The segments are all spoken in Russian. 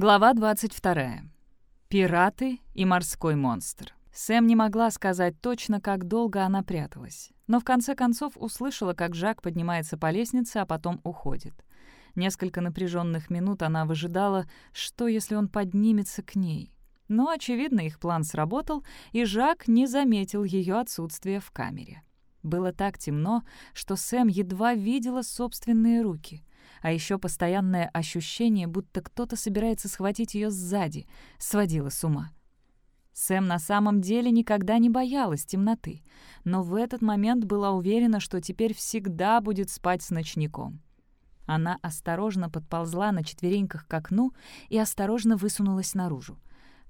Глава 22. Пираты и морской монстр. Сэм не могла сказать точно, как долго она пряталась, но в конце концов услышала, как Жак поднимается по лестнице, а потом уходит. Несколько напряженных минут она выжидала, что если он поднимется к ней. Но, очевидно, их план сработал, и Жак не заметил ее отсутствия в камере. Было так темно, что Сэм едва видела собственные руки — а еще постоянное ощущение, будто кто-то собирается схватить ее сзади, сводило с ума. Сэм на самом деле никогда не боялась темноты, но в этот момент была уверена, что теперь всегда будет спать с ночником. Она осторожно подползла на четвереньках к окну и осторожно высунулась наружу.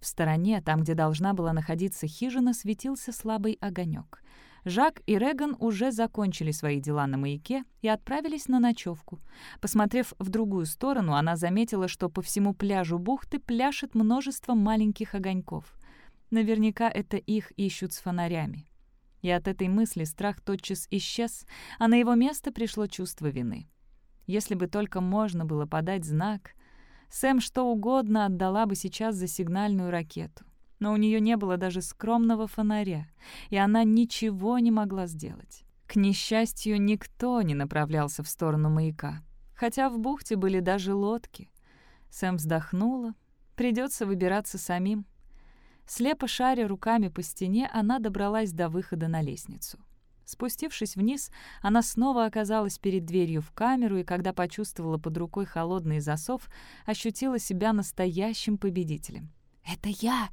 В стороне, там, где должна была находиться хижина, светился слабый огонек. Жак и Реган уже закончили свои дела на маяке и отправились на ночевку. Посмотрев в другую сторону, она заметила, что по всему пляжу бухты пляшет множество маленьких огоньков. Наверняка это их ищут с фонарями. И от этой мысли страх тотчас исчез, а на его место пришло чувство вины. Если бы только можно было подать знак, Сэм что угодно отдала бы сейчас за сигнальную ракету но у нее не было даже скромного фонаря, и она ничего не могла сделать. К несчастью, никто не направлялся в сторону маяка, хотя в бухте были даже лодки. Сэм вздохнула. Придется выбираться самим. Слепо шаря руками по стене, она добралась до выхода на лестницу. Спустившись вниз, она снова оказалась перед дверью в камеру и, когда почувствовала под рукой холодный засов, ощутила себя настоящим победителем. «Это я!»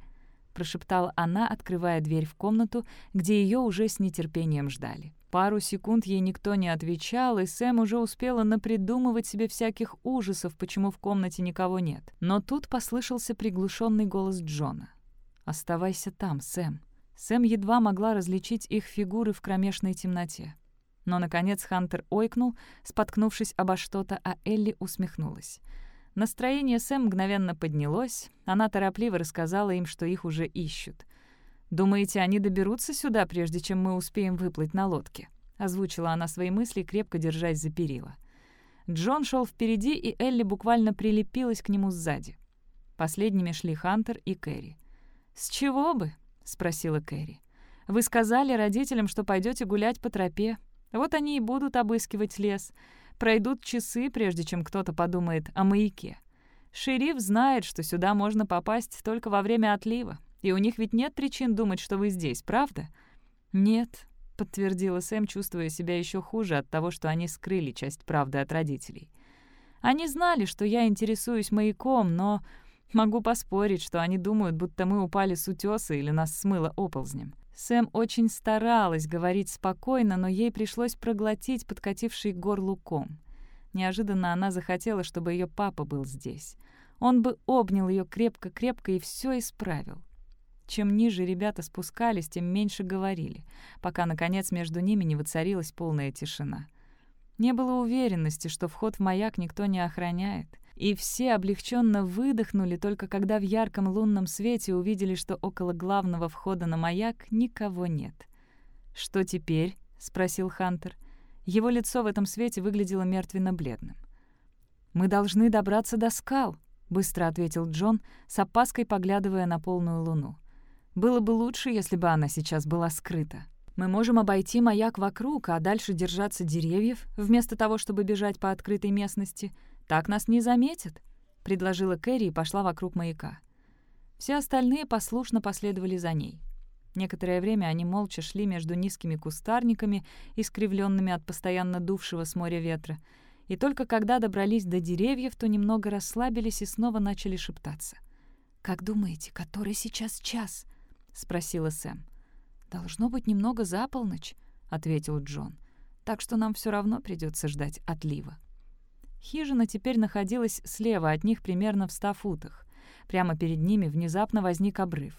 Прошептала она, открывая дверь в комнату, где ее уже с нетерпением ждали. Пару секунд ей никто не отвечал, и Сэм уже успела напридумывать себе всяких ужасов, почему в комнате никого нет. Но тут послышался приглушенный голос Джона. «Оставайся там, Сэм». Сэм едва могла различить их фигуры в кромешной темноте. Но, наконец, Хантер ойкнул, споткнувшись обо что-то, а Элли усмехнулась. Настроение Сэм мгновенно поднялось. Она торопливо рассказала им, что их уже ищут. «Думаете, они доберутся сюда, прежде чем мы успеем выплыть на лодке?» — озвучила она свои мысли, крепко держась за перила. Джон шел впереди, и Элли буквально прилепилась к нему сзади. Последними шли Хантер и Кэрри. «С чего бы?» — спросила Кэрри. «Вы сказали родителям, что пойдете гулять по тропе. Вот они и будут обыскивать лес. Пройдут часы, прежде чем кто-то подумает о маяке. Шериф знает, что сюда можно попасть только во время отлива, и у них ведь нет причин думать, что вы здесь, правда? Нет, подтвердила Сэм, чувствуя себя еще хуже от того, что они скрыли часть правды от родителей. Они знали, что я интересуюсь маяком, но могу поспорить, что они думают, будто мы упали с утёса или нас смыло оползнем. Сэм очень старалась говорить спокойно, но ей пришлось проглотить подкативший горлу ком. Неожиданно она захотела, чтобы ее папа был здесь. Он бы обнял ее крепко-крепко и все исправил. Чем ниже ребята спускались, тем меньше говорили, пока, наконец, между ними не воцарилась полная тишина. Не было уверенности, что вход в маяк никто не охраняет — и все облегченно выдохнули только когда в ярком лунном свете увидели, что около главного входа на маяк никого нет. «Что теперь?» — спросил Хантер. Его лицо в этом свете выглядело мертвенно-бледным. «Мы должны добраться до скал», — быстро ответил Джон, с опаской поглядывая на полную луну. «Было бы лучше, если бы она сейчас была скрыта. Мы можем обойти маяк вокруг, а дальше держаться деревьев, вместо того, чтобы бежать по открытой местности. «Так нас не заметят», — предложила Кэрри и пошла вокруг маяка. Все остальные послушно последовали за ней. Некоторое время они молча шли между низкими кустарниками, искривленными от постоянно дувшего с моря ветра, и только когда добрались до деревьев, то немного расслабились и снова начали шептаться. «Как думаете, который сейчас час?» — спросила Сэм. «Должно быть немного за полночь», — ответил Джон. «Так что нам все равно придется ждать отлива». Хижина теперь находилась слева от них примерно в ста футах. Прямо перед ними внезапно возник обрыв.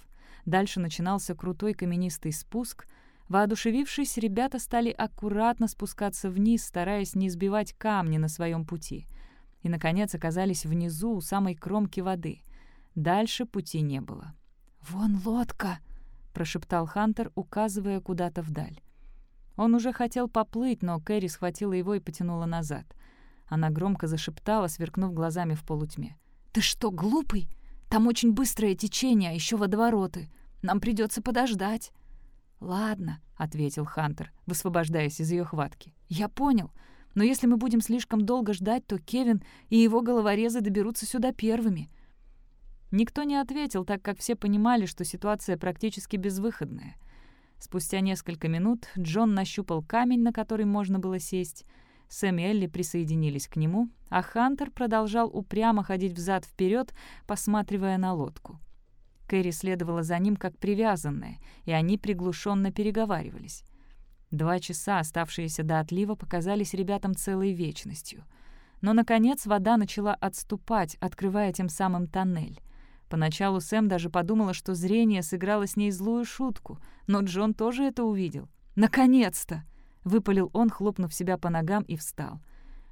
Дальше начинался крутой каменистый спуск. Воодушевившись, ребята стали аккуратно спускаться вниз, стараясь не сбивать камни на своем пути. И, наконец, оказались внизу, у самой кромки воды. Дальше пути не было. «Вон лодка!» — прошептал Хантер, указывая куда-то вдаль. Он уже хотел поплыть, но Кэрри схватила его и потянула назад — она громко зашептала, сверкнув глазами в полутьме. «Ты что, глупый? Там очень быстрое течение, а еще водовороты. Нам придется подождать». «Ладно», — ответил Хантер, высвобождаясь из ее хватки. «Я понял. Но если мы будем слишком долго ждать, то Кевин и его головорезы доберутся сюда первыми». Никто не ответил, так как все понимали, что ситуация практически безвыходная. Спустя несколько минут Джон нащупал камень, на который можно было сесть — Сэм и Элли присоединились к нему, а Хантер продолжал упрямо ходить взад вперед, посматривая на лодку. Кэрри следовала за ним как привязанная, и они приглушенно переговаривались. Два часа, оставшиеся до отлива, показались ребятам целой вечностью. Но, наконец, вода начала отступать, открывая тем самым тоннель. Поначалу Сэм даже подумала, что зрение сыграло с ней злую шутку, но Джон тоже это увидел. «Наконец-то!» Выпалил он, хлопнув себя по ногам, и встал.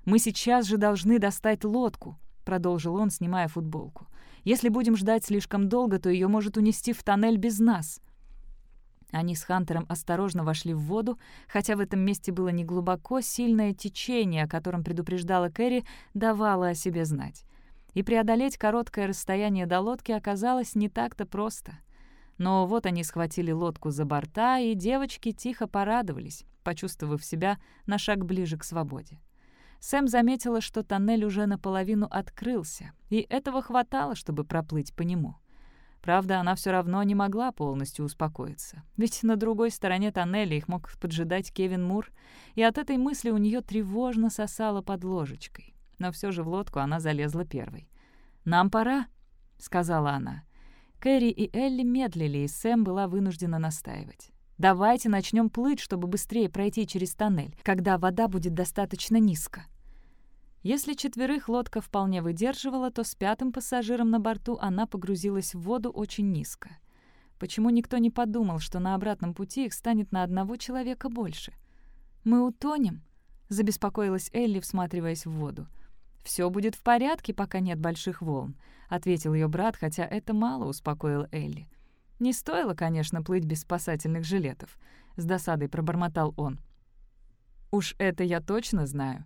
«Мы сейчас же должны достать лодку», — продолжил он, снимая футболку. «Если будем ждать слишком долго, то ее может унести в тоннель без нас». Они с Хантером осторожно вошли в воду, хотя в этом месте было неглубоко, сильное течение, о котором предупреждала Кэрри, давало о себе знать. И преодолеть короткое расстояние до лодки оказалось не так-то просто. Но вот они схватили лодку за борта, и девочки тихо порадовались почувствовав себя на шаг ближе к свободе. Сэм заметила, что тоннель уже наполовину открылся, и этого хватало, чтобы проплыть по нему. Правда, она все равно не могла полностью успокоиться, ведь на другой стороне тоннеля их мог поджидать Кевин Мур, и от этой мысли у нее тревожно сосало под ложечкой. Но все же в лодку она залезла первой. «Нам пора», — сказала она. Кэрри и Элли медлили, и Сэм была вынуждена настаивать. Давайте начнем плыть, чтобы быстрее пройти через тоннель, когда вода будет достаточно низко. Если четверых лодка вполне выдерживала, то с пятым пассажиром на борту она погрузилась в воду очень низко. Почему никто не подумал, что на обратном пути их станет на одного человека больше? «Мы утонем?» — забеспокоилась Элли, всматриваясь в воду. Все будет в порядке, пока нет больших волн», — ответил ее брат, хотя это мало успокоило Элли. Не стоило, конечно, плыть без спасательных жилетов. С досадой пробормотал он. Уж это я точно знаю.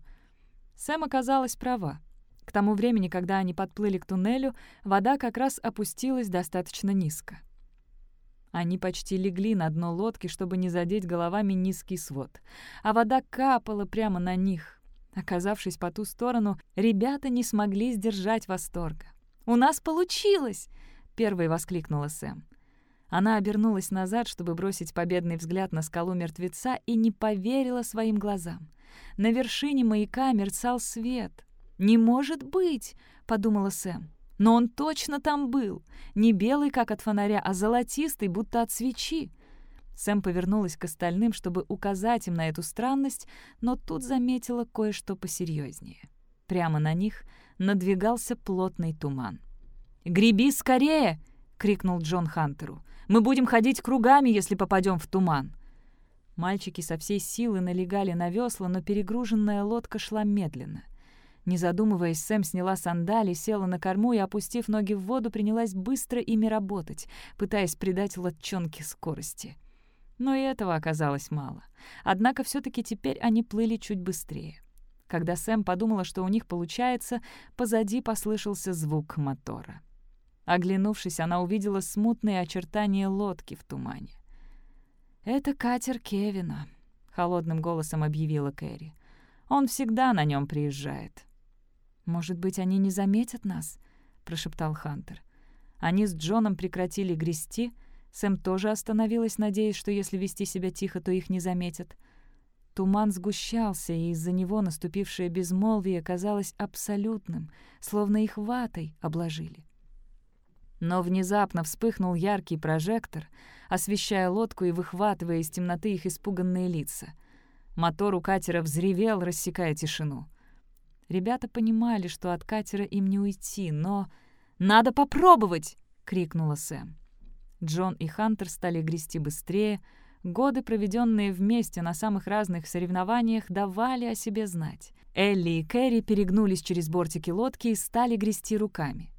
Сэм оказалась права. К тому времени, когда они подплыли к туннелю, вода как раз опустилась достаточно низко. Они почти легли на дно лодки, чтобы не задеть головами низкий свод. А вода капала прямо на них. Оказавшись по ту сторону, ребята не смогли сдержать восторга. «У нас получилось!» — первой воскликнула Сэм. Она обернулась назад, чтобы бросить победный взгляд на скалу мертвеца, и не поверила своим глазам. На вершине маяка мерцал свет. «Не может быть!» — подумала Сэм. Но он точно там был. Не белый, как от фонаря, а золотистый, будто от свечи. Сэм повернулась к остальным, чтобы указать им на эту странность, но тут заметила кое-что посерьезнее. Прямо на них надвигался плотный туман. «Греби скорее!» — крикнул Джон Хантеру. Мы будем ходить кругами, если попадем в туман». Мальчики со всей силы налегали на весла, но перегруженная лодка шла медленно. Не задумываясь, Сэм сняла сандали, села на корму и, опустив ноги в воду, принялась быстро ими работать, пытаясь придать лодчонке скорости. Но и этого оказалось мало. Однако все таки теперь они плыли чуть быстрее. Когда Сэм подумала, что у них получается, позади послышался звук мотора. Оглянувшись, она увидела смутные очертания лодки в тумане. «Это катер Кевина», — холодным голосом объявила Кэрри. «Он всегда на нем приезжает». «Может быть, они не заметят нас?» — прошептал Хантер. Они с Джоном прекратили грести. Сэм тоже остановилась, надеясь, что если вести себя тихо, то их не заметят. Туман сгущался, и из-за него наступившее безмолвие казалось абсолютным, словно их ватой обложили. Но внезапно вспыхнул яркий прожектор, освещая лодку и выхватывая из темноты их испуганные лица. Мотор у катера взревел, рассекая тишину. Ребята понимали, что от катера им не уйти, но... «Надо попробовать!» — крикнула Сэм. Джон и Хантер стали грести быстрее. Годы, проведенные вместе на самых разных соревнованиях, давали о себе знать. Элли и Кэрри перегнулись через бортики лодки и стали грести руками.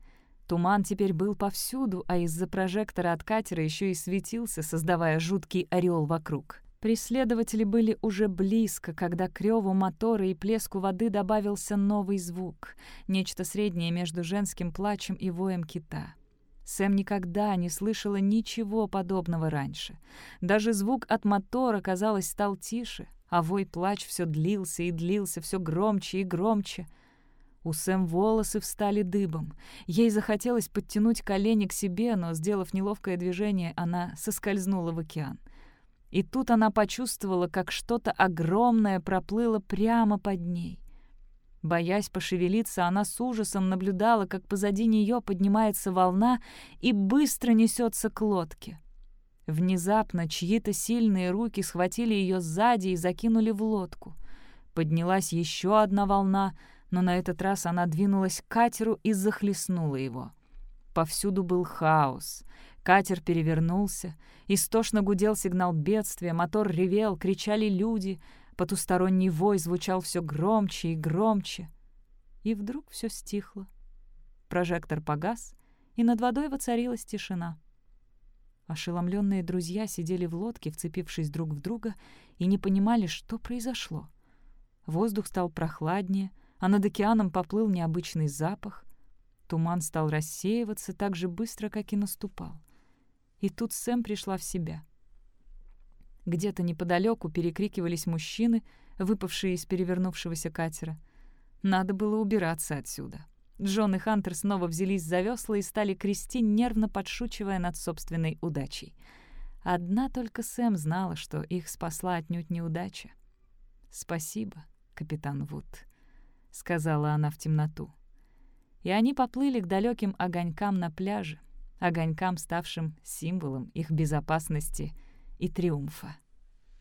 Туман теперь был повсюду, а из-за прожектора от катера еще и светился, создавая жуткий ореол вокруг. Преследователи были уже близко, когда к рёву мотора и плеску воды добавился новый звук, нечто среднее между женским плачем и воем кита. Сэм никогда не слышала ничего подобного раньше. Даже звук от мотора, казалось, стал тише, а вой плач все длился и длился, все громче и громче. У Сэм волосы встали дыбом. Ей захотелось подтянуть колени к себе, но, сделав неловкое движение, она соскользнула в океан. И тут она почувствовала, как что-то огромное проплыло прямо под ней. Боясь пошевелиться, она с ужасом наблюдала, как позади нее поднимается волна и быстро несется к лодке. Внезапно чьи-то сильные руки схватили ее сзади и закинули в лодку. Поднялась еще одна волна, но на этот раз она двинулась к катеру и захлестнула его. Повсюду был хаос. Катер перевернулся, истошно гудел сигнал бедствия, мотор ревел, кричали люди, потусторонний вой звучал все громче и громче. И вдруг все стихло. Прожектор погас, и над водой воцарилась тишина. Ошеломленные друзья сидели в лодке, вцепившись друг в друга, и не понимали, что произошло. Воздух стал прохладнее, а над океаном поплыл необычный запах. Туман стал рассеиваться так же быстро, как и наступал. И тут Сэм пришла в себя. Где-то неподалеку перекрикивались мужчины, выпавшие из перевернувшегося катера. Надо было убираться отсюда. Джон и Хантер снова взялись за весла и стали крести, нервно подшучивая над собственной удачей. Одна только Сэм знала, что их спасла отнюдь неудача. «Спасибо, капитан Вуд», — сказала она в темноту. И они поплыли к далеким огонькам на пляже, огонькам, ставшим символом их безопасности и триумфа.